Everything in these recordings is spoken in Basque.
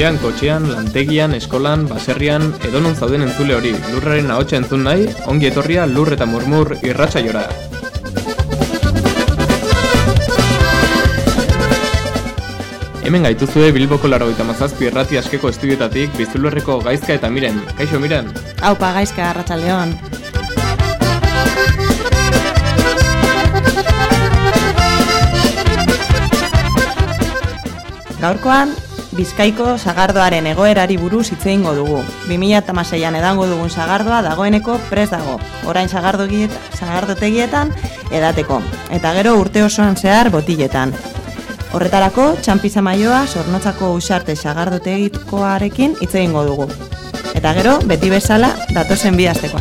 etxean, kotxean, lantegian, eskolan, baserrian, edonon zauden entzule hori, lurraren ahotsa entzun nahi, ongi etorria lur eta murmur irratsa jora. Hemen gaituzue Bilboko laro eta mazazpi errati askeko estudietatik biztulurreko gaizka eta miren. Kaixo miren? Haupa gaizka, Arratxa Leon. Gaurkoan, Bizkaiko sagardoaren egoerari buruz hitze eingo dugu. 2016an edango dugun sagardoa dagoeneko pres dago. Orain sagardotegietan edateko eta gero urte osoan zehar botiletan. Horretarako, txampiza maioa sornotzako usarte sagardotegikoarekin hitze eingo dugu. Eta gero, beti bezala, datozen bi asteko.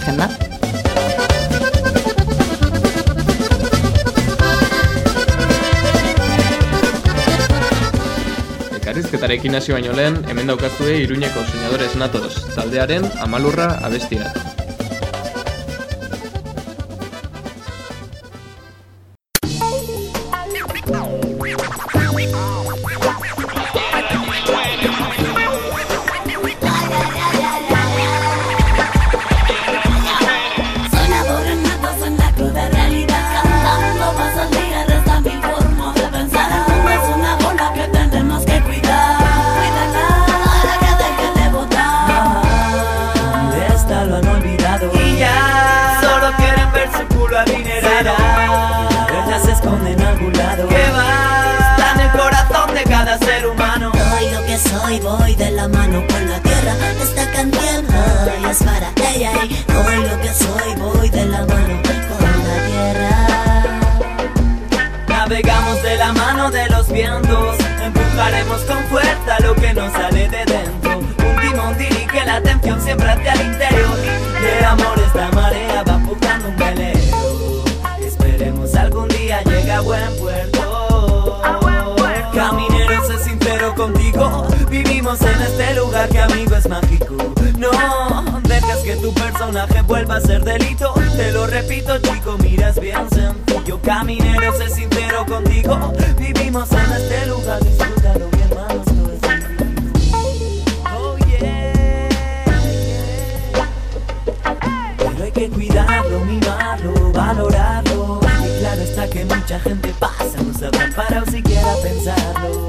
Elkarrizketarekin hasi baino lehen, hemen daukazue Iruñeko soñadores natos, taldearen amalurra abestia. Soy, voy de la mano con la tierra Esta canción hoy es para ella Y soy lo que soy, voy de la mano con la tierra. Navegamos de la mano de los vientos Empujaremos con fuerza lo que nos sale de dentro. Un timón dirige la atención siempre hacia el interior En este lugar que amigo es mágico. No dejes que tu personaje vuelva a ser delito. Te lo repito chico, miras bien sencillo. Caminero, sé sincero contigo. Vivimos en este lugar, disfrútalo mi hermano. Oh yeah. Pero hay que cuidarlo, mimarlo, valorarlo. Y claro está que mucha gente pasa No se habrán parado siquiera pensarlo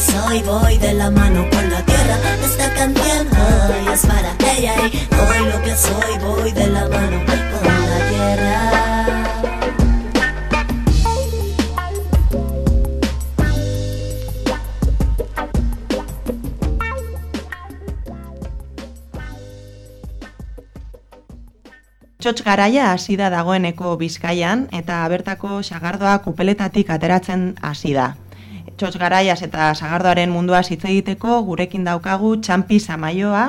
soy voy de la mano con la tierra. Esta canción hoy es para ella. Y hoy lo que soy voy de la mano con la tierra. Txotx garaia hasi da dagoeneko Bizkaian eta bertako sagardoa kupeletatik ateratzen hasi da. Txotx garaiaz eta sagardoaren mundua hitz egiteko gurekin daukagu Txampi Samaioa,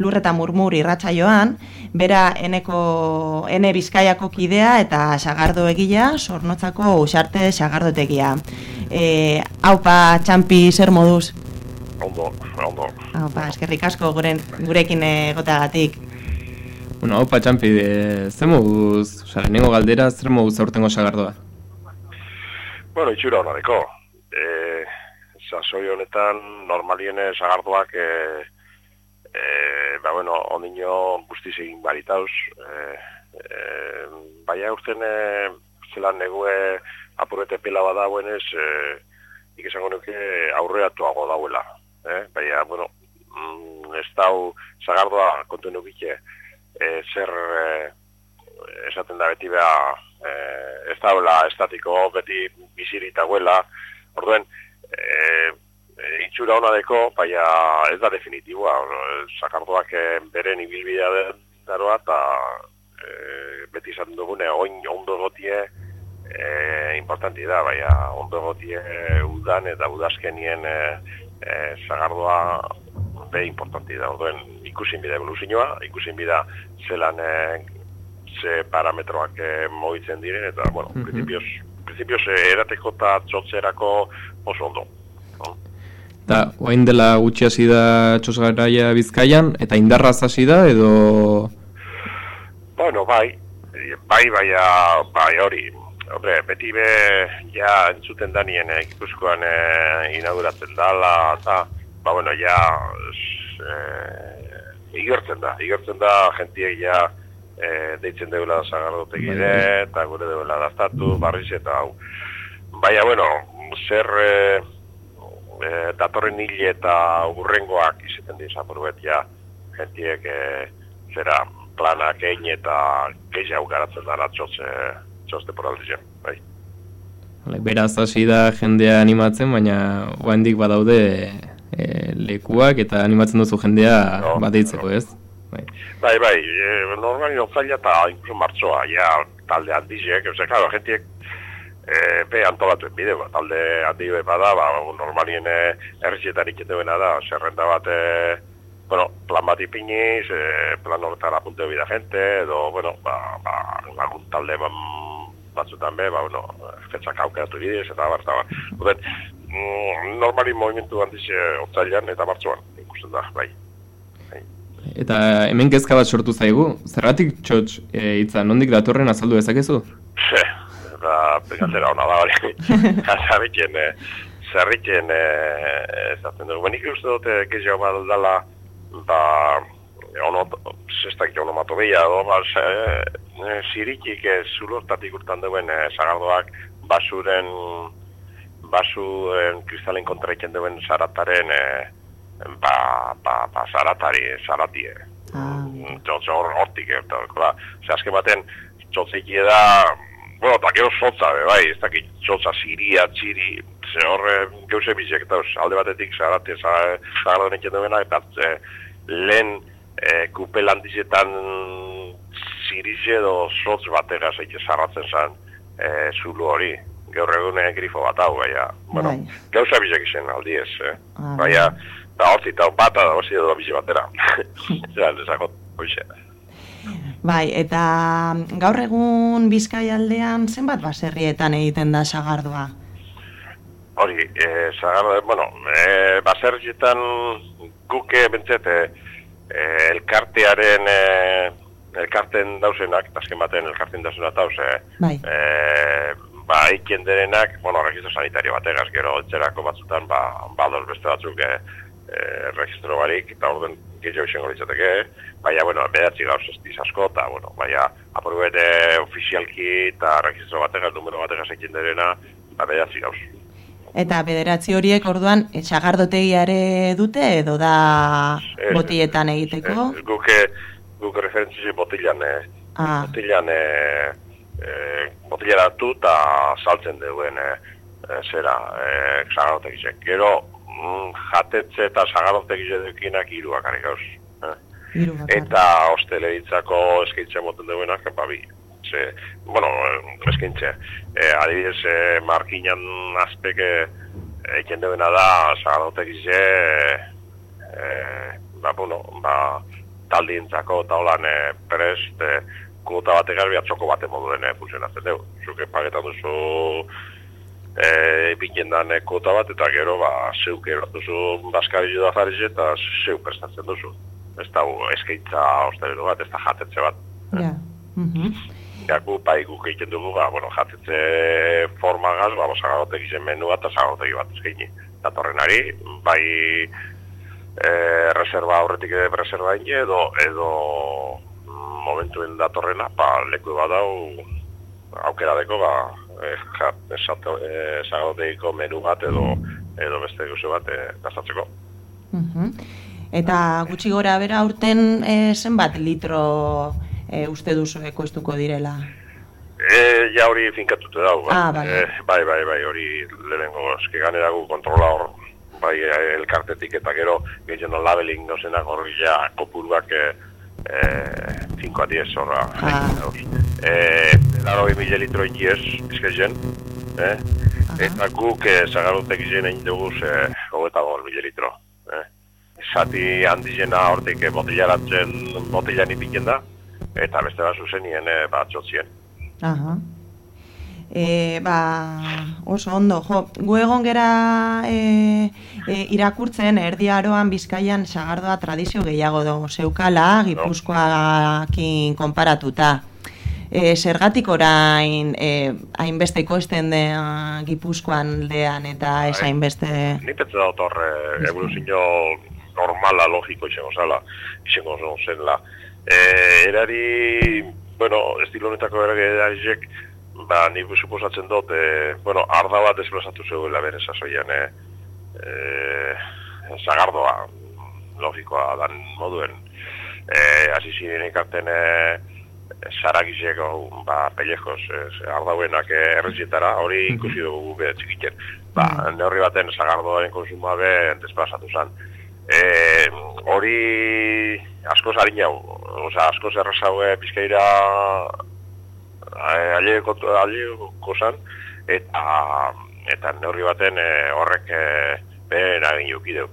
Lur eta Murmur irratsaioan, bera eneko ene Bizkaiako kidea eta sagardo egila, Sornotzako Usarte sagardotegia. E, haupa Txampi zer moduz? Ondo, ondo. Haupa, eskerrik asko guren, gurekin egoteagatik. Bueno, hau patxampi, e, zer moduz, lehenengo galdera, zer moduz aurtengo sagardoa? Bueno, itxura honareko. Sasoi honetan, normalien sagardoak, e, e, ba, bueno, ondino guztiz egin baritauz. E, e, baina urten, e, zelan negue apurrete pela badagoenez, e, ikesango nuke aurreatuago dauela. Eh? Baina, bueno, mm, ez dau sagardoa kontu nukike, e, zer e, esaten da beti beha e, ez daula estatiko beti bizirita guela orduen e, e, itxura hona deko baina ez da definitiboa sakardoak e, beren ibilbidea daroa eta e, beti esaten dugune oin ondo gotie e, importanti da baina ondo gotie udan eta udazkenien e, e, sagardoa be importanti da orduen ikusin bida evoluzioa, ikusin bida zelan e, ze parametroak e, mogitzen diren, eta, bueno, mm -hmm. principios, principios e, erateko eta txotzerako oso ondo. No? Da, oain dela gutxi hasi da txosgaraia bizkaian, eta indarra hasi da, edo... Bueno, bai, bai, bai, bai, hori, Hombre, beti be, ja, entzuten danien, eh, gipuzkoan eh, inauguratzen dala, eta, ba, bueno, ja, eh, igertzen da, igertzen da jentiek ja e, deitzen deula zagardotegire bai. eta gure deula daztatu, barriz eta hau. Baina, bueno, zer e, e, datorren hile eta urrengoak izaten dira buruet ja jentiek e, zera planak egin eta gehiago garatzen dara txotze, txoste poraldizien, bai. Beraz hasi da jendea animatzen, baina oandik badaude e, lekuak eta animatzen duzu jendea no, bateitzeko, ez? Bai, bai, bai e, normali notzaila eta inkluso martzoa, ja, talde handizek, ose, klaro, jentiek e, be antolatuen bideo, ba, talde handi bada, ba, normalien e, errizietan iketeuena da, zerrenda bat, e, bueno, plan bat ipiniz, e, plan horretan apunte bida gente, edo, bueno, ba, ba, algun talde ban, batzutan be, ba, bueno, fetzak aukeratu bidez, eta bar, eta bar. Mm, normali movimentu handiz otzailan eta martxoan, ikusten da, bai. bai. Eta hemen kezka bat sortu zaigu, zerratik txotx e, itza, nondik datorren azaldu ezakezu? Da, pegantera hona da hori. Zerriken, zerriken, e, ezatzen dugu. Benik uste dute, kezio bat dala, ba, ono, zestak jono mato behia, do, ba, e, zirikik e, zulortatik urtan duen e, zagardoak basuren basu en kristalen kontra iken duen zarataren e, ba, ba, ba zaratari, zaratie. Ah. Txotze hor, hortik, eta, kola, ze azken baten, txotze da, bueno, eta gero sotza, be, bai, ez dakit txotza ziria, txiri, ze hor, geuse bizek, eta alde batetik zarate, zagardoen iken duena, eta e, lehen e, kupel handizetan zirize edo sotz batera zeite zarratzen zen e, zulu hori gaur egun grifo bat hau, baina, bueno, bai. gauza bizek izen aldi ez, eh? Ah, baina, da hortzi eta bat, da hortzi edo bizi batera. Zer, desakot, hoxe. Bai, eta gaur egun bizkai aldean zenbat baserrietan egiten da sagardua? Hori, e, sagardua, bueno, e, baserrietan guke bentzet, e, elkartearen e, elkarten dauzenak, azken baten elkarten dauzenak dauz, bai. e, ba, eiken derenak, bueno, registro sanitario bategaz, gero etxerako batzutan, ba, baldoz beste batzuk e, e, registro barik, eta orden gehiago izango ditzateke, baina, bueno, bedatzi gauz ez asko, eta, bueno, baina, aprobete ofizialki eta registro bategaz, numero bategaz eiken derena, ba, bedatzi gauz. Eta bederatzi horiek orduan e, sagardotegiare dute edo da Ez, botietan egiteko? Eh, guk, eh, guk referentzi botilan, eh, Ah, botilan, eh, eh, botilaratu eta saltzen duen eh, eh, zera, eh, sagarotegizek. Gero, mm, jatetze eta sagarotegizekinak hiruak ari gauz. Eh? Eta hosteleritzako eskaintza moten duenak, ba, bi. Ze, bueno, eh, eskaintze. E, adibidez, e, markinan azpeke egiten duena da, sagarotegize, e, ba, bueno, ba, taldientzako eta holan e, prest, e, kuota batek garbi atzoko bate moduen e, funtzionatzen dugu. Zuke pagetan duzu e, pikendan e, kuota bat, eta gero, ba, zeuk erot duzu baskari da jarriz eta zeu prestatzen duzu. Ez da eskaintza hostelero bat, ez da jatetxe bat. Ja. Mhm. Ja, gu, bai, guk egiten dugu, ba, bueno, jatetze formagaz, ba, zagarotek izen menua eta zagarotegi bat eskaini. Datorrenari, bai, e, reserva aurretik ere reserva ine, edo, edo mm, momentuen datorrena, ba, leku badau, aukera deko, ba, e, ja, esato, e, zagarotegiko menu bat, edo, edo beste guzu bat, e, gastatzeko. Mhm. Eta gutxi gora bera aurten e, zenbat litro e, uste duzu ekoiztuko direla? E, ja hori finkatute dago, bai. Ah, bale. E, bai, bai, bai, hori lehenengo, eski ganera gu kontrola hor, bai, elkartetik eta gero, gehien labeling dozenak hori ja kopuruak e, 5 a 10 horra. Ah. E, laro mila litro ikiez, izkezen, eh? eta guk e, zagarotek izien egin dugu ze, hogeta gol mila litro. Eh? Zati handizena hortik e, botillaratzen, botillan ipiten da, eta beste bat zuzenien e, bat txotzien. Aha. E, ba, oso ondo, jo, gu egon gera e, e, irakurtzen erdi aroan bizkaian sagardoa tradizio gehiago do zeukala, gipuzkoakin konparatuta. E, zergatik orain e, hainbeste ikoizten da gipuzkoan lean eta ez Bai. hainbeste... Ni pentsa dut hor, eh, evoluzio normala, logiko izango zala, izango zenla. Eh, erari, bueno, estilo honetako eragileak, ba, nik suposatzen dut, eh, bueno, arda bat desplazatu zeuela bere sasoian, eh, eh, zagardoa, logikoa dan moduen. Eh, hasi ziren ikarten, saragizek, hau, ba, pelejos, eh, ardauenak errezietara, hori ikusi dugu bere txikitzen. Ba, neurri baten zagardoaren konsumoa be desplazatu zen. E, hori askoz harinau, oza, askoz errazau e, bizkaira alieko zan, eta, eta neurri baten e, horrek e, beren agin jukideu.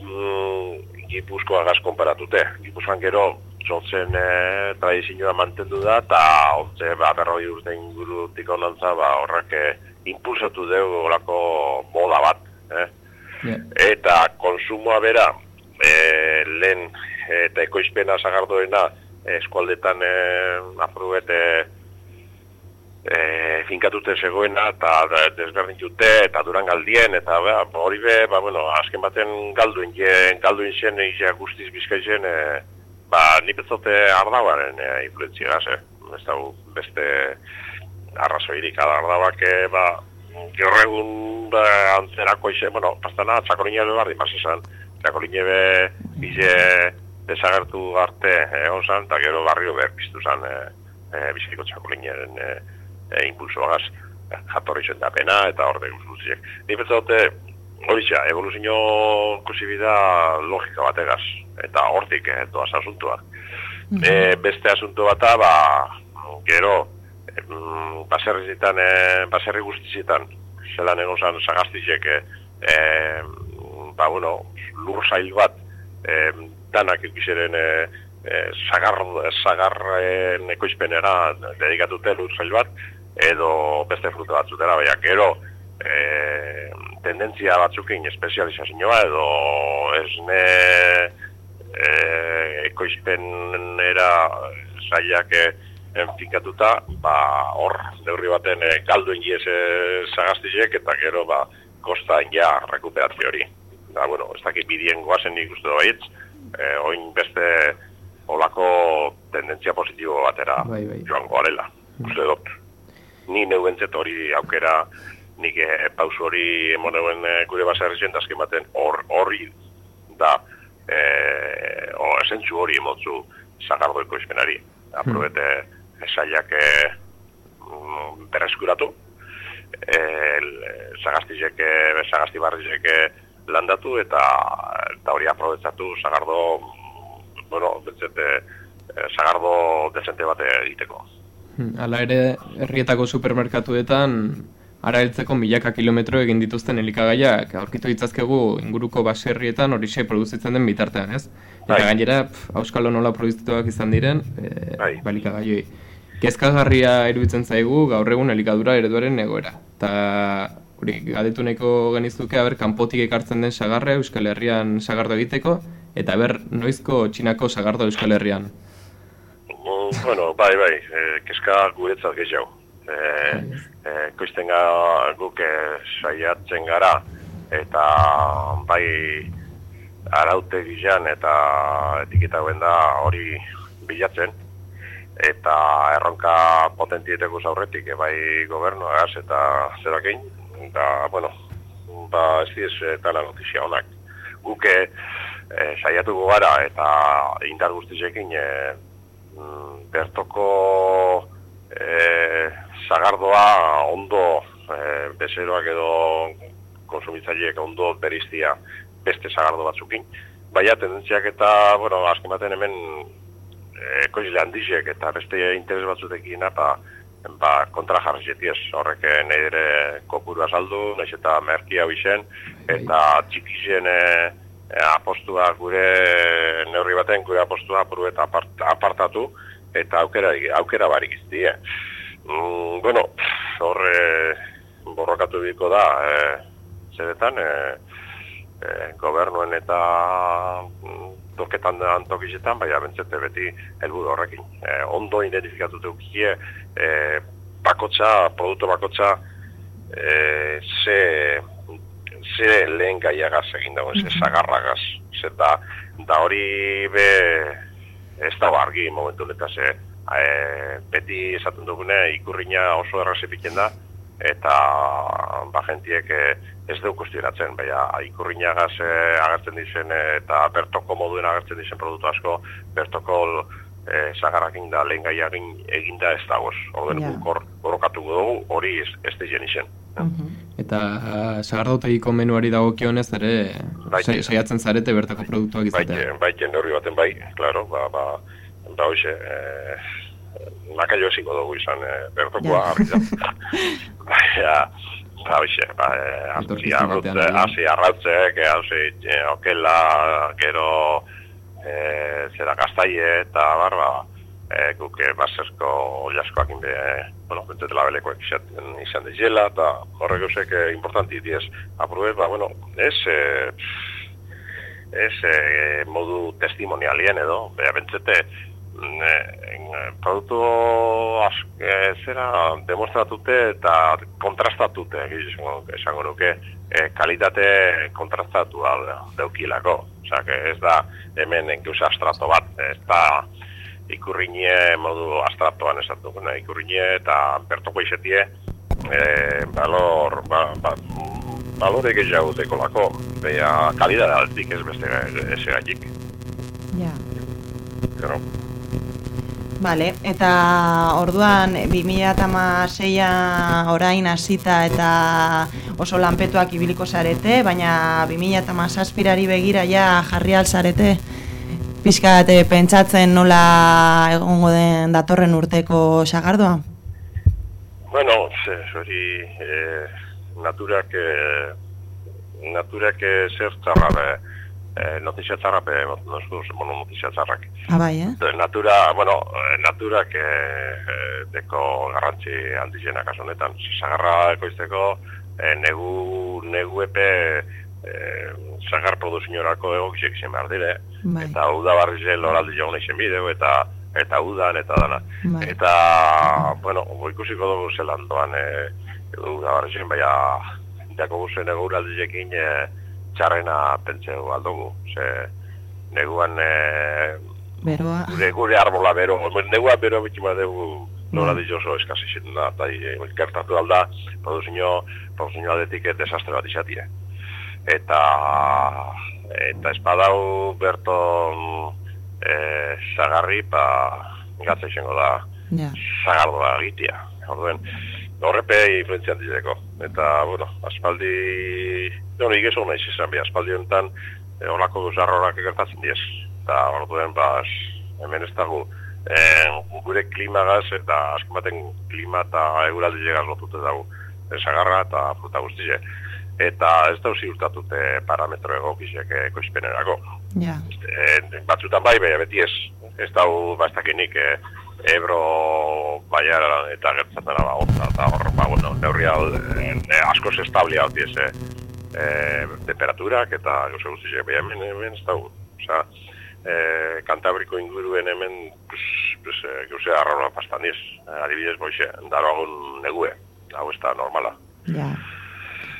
Mm, Gipuzkoa gaz konparatute. Gipuzkoan gero, zontzen e, tradizioa mantendu da, eta ontze ba, berroi urte ingurutik onantza, ba, horrek e, impulsatu dugu olako moda bat. Eh? Ja. Eta konsumoa bera, e, lehen eta ekoizpena zagardoena eskualdetan e, afruet e, e, finkatute zegoena eta desberdintute eta durangaldien eta ba, hori be, ba, bueno, azken baten galduen, jen, galduen zen izia guztiz bizkaitzen e, ba, ni betzote ardauaren e, influentzia gaz, eh? ez da beste arrazoirik ardauak e, ba, gaur egun ba, antzerako ize, bueno, pastana, txakolina be barri pasa esan, txakolina be bize desagertu arte egon zan, eta gero barrio behar piztu zan e, e, bizkaiko txakolinaren e, e, impulsoagaz jatorri zen da pena eta hor guztiek. Ni betzote, hori xa, evoluzio kusibida logika bategaz, eta hortik eh, doaz asuntua. E, beste asunto bata, ba, gero, em, baserri zitan, e, baserri guztizitan, zelan egon zan sagaztizek, e, e, ba, bueno, lur zail bat, e, danak ikizeren e, e, sagar, sagarren ekoizpenera dedikatute lur zail bat, edo beste fruta batzutera, baina gero, e, tendentzia batzukin espezializazioa edo esne e, ekoizpenera zailak e, ba, hor, neurri baten e, galdu ingiez e, sagaztizek, eta gero, ba, kosta ja rekuperatze hori. Da, bueno, ez dakit bidien goazen nik uste baietz, e, oin beste olako tendentzia positibo batera Bai, bai. joan goarela, uste dut. Ni neuentzet hori aukera nik e, pausu hori emoneuen e, gure baserri zen, azken baten hor- horri da e, o, esentzu hori emotzu zagardo ekoizpenari. Aprobete esaiak e, mm, berreskuratu, e, zagastizek, e, zagasti barrizek e, landatu eta eta hori aprobetzatu zagardo, mm, bueno, bentzete, e, zagardo dezente bate egiteko. Hmm, Hala ere, herrietako supermerkatuetan araeltzeko milaka kilometro egin dituzten elikagaiak aurkitu ditzazkegu inguruko baserrietan horixe produzitzen den bitartean, ez? Eta Bai. gainera, auskalo nola produzituak izan diren, e, balikagaioi. Kezkagarria iruditzen zaigu gaur egun elikadura ereduaren egoera. Eta hori, gadetu nahiko genizuke, haber, kanpotik ekartzen den sagarra Euskal Herrian sagardo egiteko, eta ber, noizko txinako sagardo Euskal Herrian. Mm, bueno, bai, bai, e, keska guretzat gehiago. E, e, koizten gara guk e, saiatzen gara, eta bai araute gizan eta etiketa hauen da hori bilatzen, eta erronka potentieteko aurretik e, bai gobernuagaz eta zerakin, eta, bueno, ba, ez diez e, dana notizia honak. Guk e, e, saiatuko gara eta indar guztizekin e, mm, bertoko e, zagardoa ondo e, bezeroak edo konsumitzaileek ondo beriztia beste zagardo batzukin. Baina tendentziak eta, bueno, azken baten hemen e, koizle handizek eta beste interes batzutekin eta ba, kontra jarri zetiez horrek eh, nahi ere kopuru azaldu, nahiz eta merki hau izen, eta txikizen e, e, apostua gure neurri baten gure apostua apuru eta apart, apartatu eta aukera, aukera barik iztie. Mm, bueno, horre borrokatu biko da, e, zeretan, e, e, gobernuen eta toketan antokizetan, baina bentzete beti helburu horrekin. E, ondo identifikatu dukie, e, bakotxa, produktu bakotxa, e, ze, ze lehen gaiagaz egin dagoen, ze zagarragaz. Ze da, da hori be ez da argi momentu honetaz, ze e, beti esaten dugune ikurrina oso erraz epiten da, eta ba gentiek eh, ez du kustionatzen, baina ikurrinagaz eh, agertzen dizen eh, eta bertoko moduen agertzen dizen produktu asko, bertoko eh, zagarrakin da lehen gaiagin eginda ez dagoz. Orden yeah. guk hor borrokatuko dugu, hori ez, ez da jen izen. Eta uh, sagardotegiko menuari dagokionez ere Bai. sai- saiatzen zarete bertako produktuak izatea. Baiten, baiten neurri baten bai, klaro, ba, ba, ba hoxe, eh, nakaio eziko dugu izan eh, bertokoa Ja. argi. Baina, ba hoxe, ba, eh, hasi arrautze, hasi arrautzek, eh, hasi okela, gero, eh, zera gaztaie eta barba, eh, guk eh, baserko olaskoak inbe, bueno, bentzete labelekoak izaten izan dizela, eta horrek eusek eh, importanti diez. Aprobet, ba, bueno, ez, eh, ez eh, modu testimonialien edo, beha bentzete, eh, produktu az, eh, zera demonstratute eta kontrastatute, esango, esango nuke, eh, kalitate kontrastatu daukilako. Osea, que ez da hemen enkeusa astrato bat, ez da ikurriñe modu astratoan esatukuna ikurriñe eta bertoko izetie eh, balor, ba, ba, balore gehiago dekolako, beha kalidade altik ez beste ez gaitik. Ja. Gero, Vale, eta orduan 2006a orain hasita eta oso lanpetuak ibiliko zarete, baina 2007ari begira ja jarri alzarete pizkat eh, pentsatzen nola egongo den datorren urteko sagardoa? Bueno, hori eh, naturak eh, naturak eh, zer txarra be, eh, notizia txarra be, nosku, bueno, notizia txarrak. Ah, bai, eh? Eh, Natura, bueno, eh, naturak eh, eh, deko garrantzi handizena kasu honetan. Zagarra ekoizteko eh, negu, negu epe eh, zagar produzinorako egokiek izan behar dire. Bai. Eta uda barriz loraldi jauna izan bideu, eta eta udan eta dana. Bai. Eta, bueno, ikusiko dugu zelan doan e, uda barriz baina dako guzen eguraldizekin e, txarrena pentseu aldugu. Ze neguan e, Beroa. gure, gure arbola bero, negua bero bitxima dugu Nola Bai. di oso eskasi zen da, eta gertatu alda, produzio, produzio aldetik eh, desastre bat izatie. Eta, eta espadau berton e, zagarri, pa, gatza izango da, Ja. zagardoa egitea. Orduen, horrepe influentzia handitzeko. Eta, bueno, aspaldi, no, nik ez hona izan bi, aspaldi honetan, e, olako duzarrorak gertatzen diez. Eta, orduen, ba, es- hemen ez dago, e, gure klimagaz eta azken baten klima eta eguraldi llegaz lotute dago. Zagarra eta fruta guztize. Eta ez dago ziurtatute parametro egokizek ekoizpenerako. Ja. E, batzutan bai, baina beti ez. Ez dau bastakinik e, Ebro baiara eta gertzatzen da hotza eta hor, ba, bueno, neurri hau e, e, askoz establia hau diez e, e, temperaturak eta gauza guztiak, baina hemen, hemen ez dau. Osa, e, Kantabriko inguruen hemen, pues, pues, e, gauza arraroa pastan diez. E, adibidez, boixe, daro agun negue. Hau ez da normala. Ja.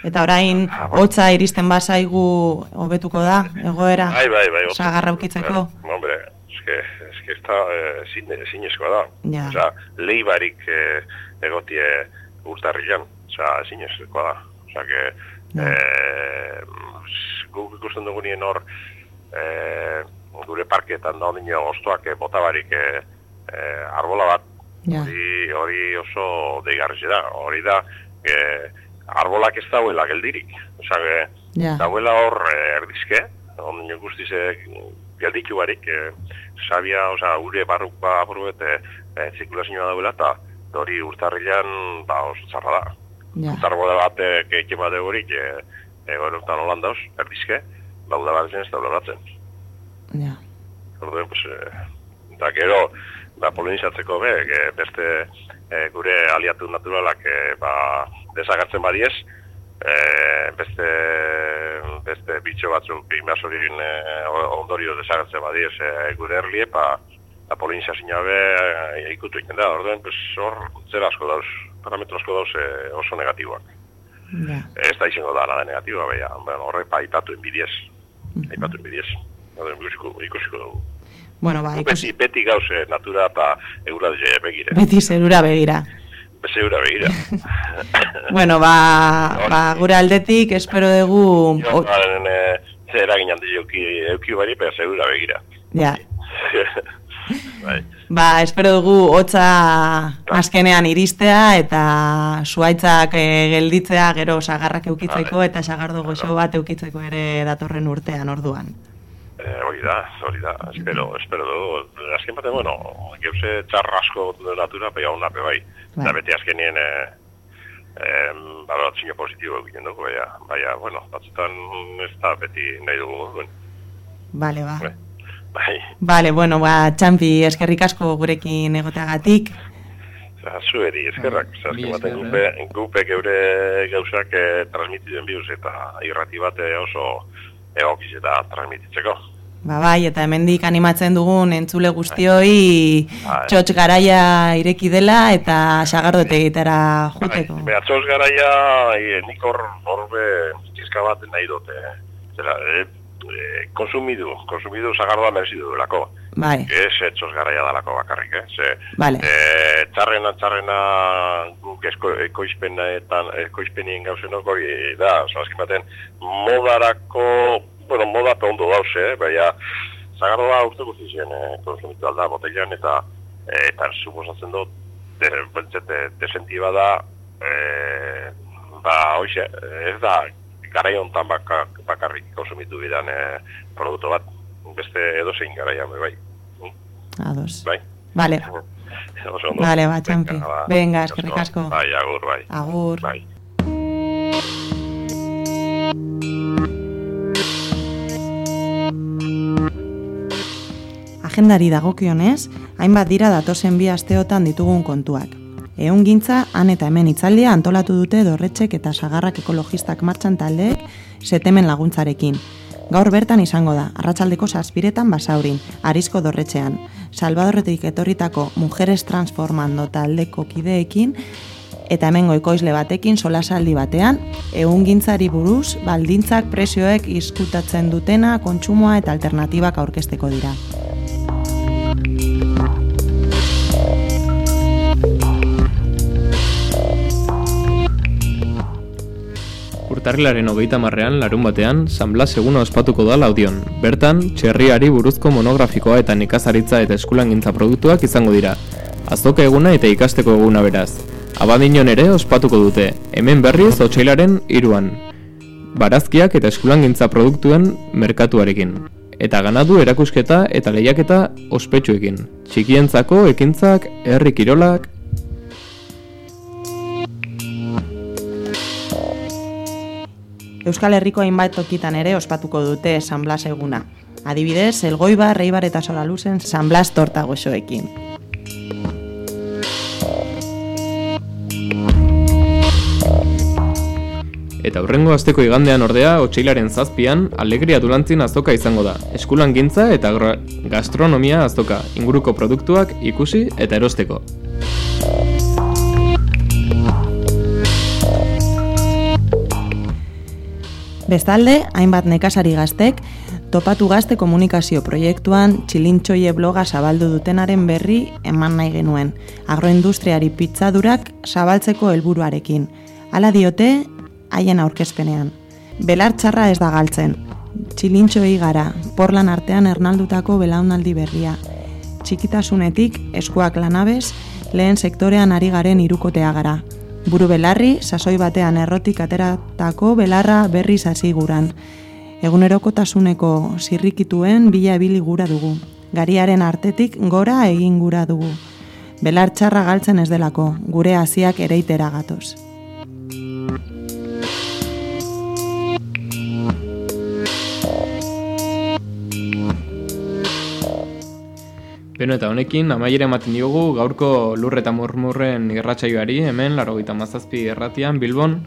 Eta orain Ah, hotza iristen bazaigu hobetuko da egoera. Bai, bai, bai. oso. Sagarra ukitzeko. Eh, hombre, eske, eske ez da eh, zine, zinezkoa da. Ja. Osea, leibarik eh, egotie urtarrilan, osea, zinezkoa da. Osea, que, Ja. eh, guk ikusten dugunien hor, eh, gure parketan da ondino oztuak eh, botabarik eh, eh, arbola bat, Ja. hori, hori oso deigarri da. Hori da, eh, arbolak ez dauela geldirik. Osea, que, Ja. Dauela hor eh, erdizke, ondino guztiz eh, gelditu barik, eh, sabia, oza, gure barruk ba, buruet, eh, eh, zirkulazioa dauela, eta hori urtarrilan, ba, oso txarra da. Ja. Urtarboda bat, eh, keitxe bat egorik, eh, egoerotan holandauz, erdizke, ba, udabatzen ez daula batzen. Ja. Orduen, pues, eh, eta gero, ba, polinizatzeko be, eh, beste eh, gure aliatu naturalak eh, ba, desagertzen badiez, eh, beste beste bitxo batzuk inbasorin eh, ondorio desagertzen badiez eh, gure erlie, pa, ba, polinizazioa be eh, ikutu egiten da, orduen, pues, hor zer asko dauz, parametro asko dauz eh, oso negatiboak. Ja. Ez da izango da nada negatiboa, baina bueno, horre pa aipatu inbidiez, aipatu inbidiez. Ikusiko, ikusiko dugu. Bueno, ba, ikusi. Beti, beti gauze natura eta eguraldi begire. Beti zerura begira. Zeura begira. Bueno, ba, ba gure aldetik espero dugu o- Joan, eh, zer eragin handi euki, bari, pero zeura begira. ja, bai. ba, espero dugu hotza azkenean iristea eta zuaitzak eh, gelditzea gero sagarrak eukitzeko eta sagardo goxo bat eukitzeko ere datorren urtean orduan. Eh, hori da, hori da, espero, espero dugu. Azken batean, bueno, geuse txarra asko du natura, peia hona pe bai. Bai. Eta beti azkenien, eh, eh, baloratzio positibo egiten dugu, baina, baina, bueno, batzutan ez da beti nahi dugu, bueno, Bale, ba. bai. Bai, Bale, bueno, ba, txampi eskerrik asko gurekin egoteagatik. Zueri, eskerrak. Bi azken baten esker, gupe, gupe geure gauzak eh, transmititzen biuz eta irrati bat eh, oso egokiz eta transmititzeko. Ba, bai, eta hemendik animatzen dugun entzule guztioi Bai. txotx garaia ireki dela eta sagardote egitera juteko. Bai, Behatzoz garaia, e, nik hor, hor be, txizka bat nahi dute. Zera, e, e, konsumidu, konsumidu zagardoa merezi duelako. Bai, Ez etxoz garaia dalako bakarrik, eh? Ze, Vale. e, txarrena, txarrena guk esko, ekoizpenetan, ekoizpenien gauzenok hori da, oza, azken baten, modarako, bueno, moda eta ondo dauze, eh? baina, zagardoa urte guztizien eh, konsumitu alda botellan, eta eh, eta suposatzen dut, de, bentsete, desentiba da, eh, ba, hoxe, ez da, garai hontan baka, bakarrik konsumitu bidan eh, produktu bat, beste edozein garaian, bai. ados. Bai. Vale. Vale, txampi. ba, Venga, eskerrik asko. Bai, agur, bai. agur. Bai. Agendari dagokionez, hainbat dira datozen bi asteotan ditugun kontuak. Egun gintza, han eta hemen itzaldia antolatu dute dorretxek eta sagarrak ekologistak martxan taldeek setemen laguntzarekin. Gaur bertan izango da, arratsaldeko zazpiretan basaurin, arizko dorretxean. Salvadorretik etorritako Mujeres Transformando taldeko kideekin eta hemengo ekoizle batekin solasaldi batean, egungintzari buruz, baldintzak prezioek izkutatzen dutena, kontsumoa eta alternatibak aurkezteko dira. Urtarrilaren hogeita marrean, larun batean, San Blas eguna ospatuko da laudion. Bertan, txerriari buruzko monografikoa eta nikazaritza eta eskulangintza produktuak izango dira. Azoka eguna eta ikasteko eguna beraz. Abadinon ere ospatuko dute, hemen berriz otxailaren iruan. Barazkiak eta eskulangintza produktuen merkatuarekin. Eta ganadu erakusketa eta lehiaketa ospetsuekin. Txikientzako ekintzak, herri kirolak, Euskal Herriko hainbat tokitan ere ospatuko dute San Blas eguna. Adibidez, Elgoiba, Reibar eta Solaluzen San Blas torta goxoekin. Eta hurrengo asteko igandean ordea, otsailaren zazpian, alegria dulantzin azoka izango da. Eskulan gintza eta gastronomia azoka, inguruko produktuak ikusi eta erosteko. Bestalde, hainbat nekazari gaztek, topatu gazte komunikazio proiektuan txilintxoie bloga zabaldu dutenaren berri eman nahi genuen, agroindustriari pizzadurak zabaltzeko helburuarekin. Hala diote, haien aurkezpenean. Belar txarra ez da galtzen. Txilintxoei gara, porlan artean ernaldutako belaunaldi berria. Txikitasunetik, eskuak lanabez, lehen sektorean ari garen irukotea gara. Buru belarri, sasoi batean errotik ateratako belarra berri zaziguran. Egunerokotasuneko zirrikituen bila ebili gura dugu. Gariaren artetik gora egin gura dugu. Belar txarra galtzen ez delako, gure hasiak ereitera gatoz. Beno eta honekin, amaiera ematen diogu gaurko lur eta murmurren irratsaioari hemen, laro mazazpi erratian, Bilbon.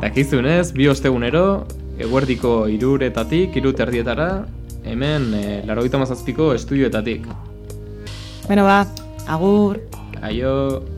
Dakizunez, bi ostegunero, eguerdiko iruretatik, irut erdietara, hemen e, laro mazazpiko estudioetatik. Beno ba, agur! Aio...